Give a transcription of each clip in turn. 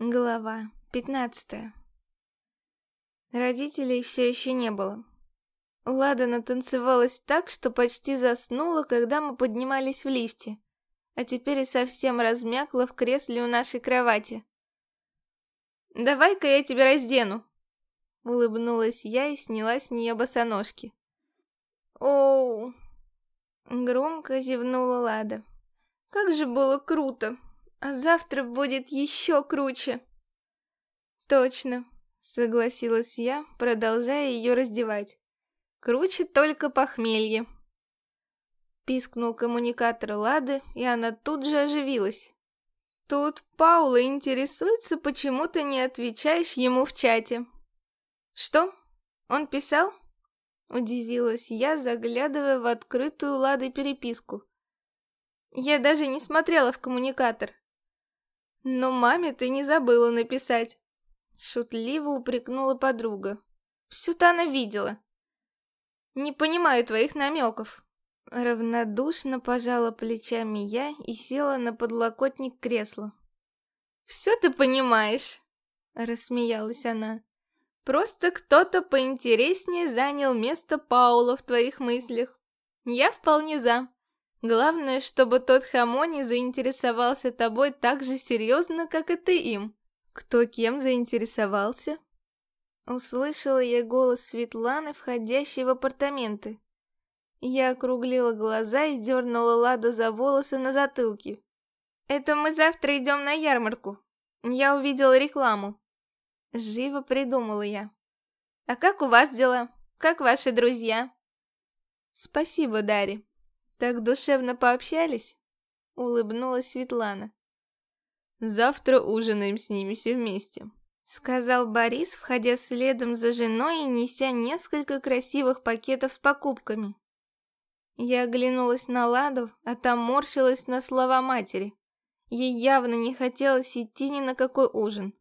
Глава 15 Родителей все еще не было. Лада натанцевалась так, что почти заснула, когда мы поднимались в лифте, а теперь и совсем размякла в кресле у нашей кровати. «Давай-ка я тебя раздену!» Улыбнулась я и сняла с нее босоножки. «Оу!» Громко зевнула Лада. «Как же было круто! А завтра будет еще круче. Точно, согласилась я, продолжая ее раздевать. Круче только похмелье. Пискнул коммуникатор Лады, и она тут же оживилась. Тут Паула интересуется, почему ты не отвечаешь ему в чате. Что? Он писал? Удивилась я, заглядывая в открытую Ладой переписку. Я даже не смотрела в коммуникатор. Но маме ты не забыла написать. Шутливо упрекнула подруга. Все-то она видела. Не понимаю твоих намеков. Равнодушно пожала плечами я и села на подлокотник кресла. «Все ты понимаешь», — рассмеялась она. «Просто кто-то поинтереснее занял место Паула в твоих мыслях. Я вполне за». Главное, чтобы тот Хамони заинтересовался тобой так же серьезно, как и ты им. Кто кем заинтересовался? Услышала я голос Светланы, входящей в апартаменты. Я округлила глаза и дернула Ладу за волосы на затылке. «Это мы завтра идем на ярмарку. Я увидела рекламу». Живо придумала я. «А как у вас дела? Как ваши друзья?» «Спасибо, Дарья. Так душевно пообщались?» Улыбнулась Светлана. «Завтра ужинаем с ними все вместе», сказал Борис, входя следом за женой и неся несколько красивых пакетов с покупками. Я оглянулась на Ладу, а там морщилась на слова матери. Ей явно не хотелось идти ни на какой ужин.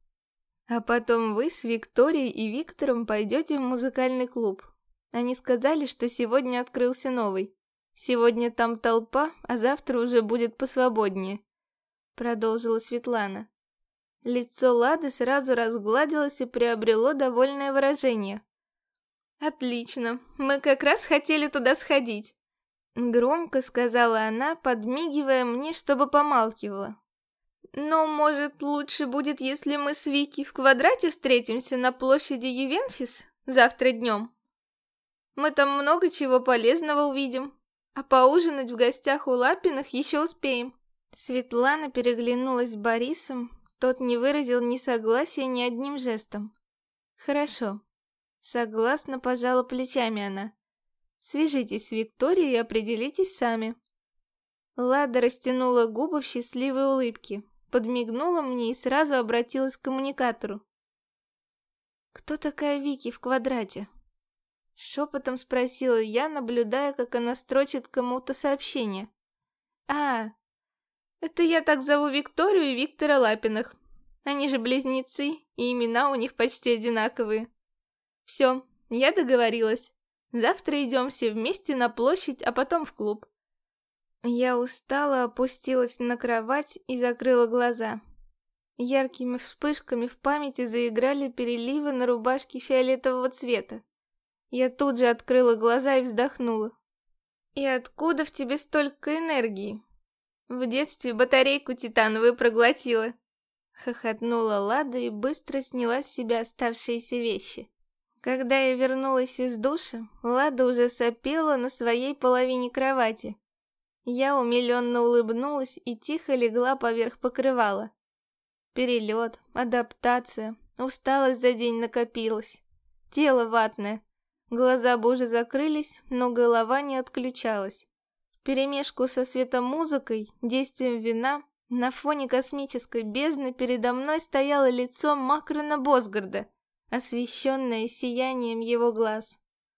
А потом вы с Викторией и Виктором пойдете в музыкальный клуб. Они сказали, что сегодня открылся новый. Сегодня там толпа, а завтра уже будет посвободнее», — продолжила Светлана. Лицо Лады сразу разгладилось и приобрело довольное выражение. «Отлично, мы как раз хотели туда сходить», — громко сказала она, подмигивая мне, чтобы помалкивала. «Но, может, лучше будет, если мы с Вики в квадрате встретимся на площади Ювенфис завтра днем? Мы там много чего полезного увидим». А поужинать в гостях у Лапиных еще успеем. Светлана переглянулась с Борисом, тот не выразил ни согласия ни одним жестом. Хорошо. Согласно пожала плечами она. Свяжитесь с Викторией и определитесь сами. Лада растянула губы в счастливой улыбке, подмигнула мне и сразу обратилась к коммуникатору. «Кто такая Вики в квадрате?» Шепотом спросила я, наблюдая, как она строчит кому-то сообщение. «А, это я так зову Викторию и Виктора Лапиных. Они же близнецы, и имена у них почти одинаковые. Все, я договорилась. Завтра идем все вместе на площадь, а потом в клуб». Я устала, опустилась на кровать и закрыла глаза. Яркими вспышками в памяти заиграли переливы на рубашке фиолетового цвета. Я тут же открыла глаза и вздохнула. «И откуда в тебе столько энергии?» «В детстве батарейку титановую проглотила», Хохотнула Лада и быстро сняла с себя оставшиеся вещи. Когда я вернулась из душа, Лада уже сопела на своей половине кровати. Я умиленно улыбнулась и тихо легла поверх покрывала. Перелет, адаптация, усталость за день накопилась. Тело ватное, Глаза уже закрылись, но голова не отключалась. Перемешку со светомузыкой, действием вина, на фоне космической бездны передо мной стояло лицо Макрона Босгарда, освещенное сиянием его глаз.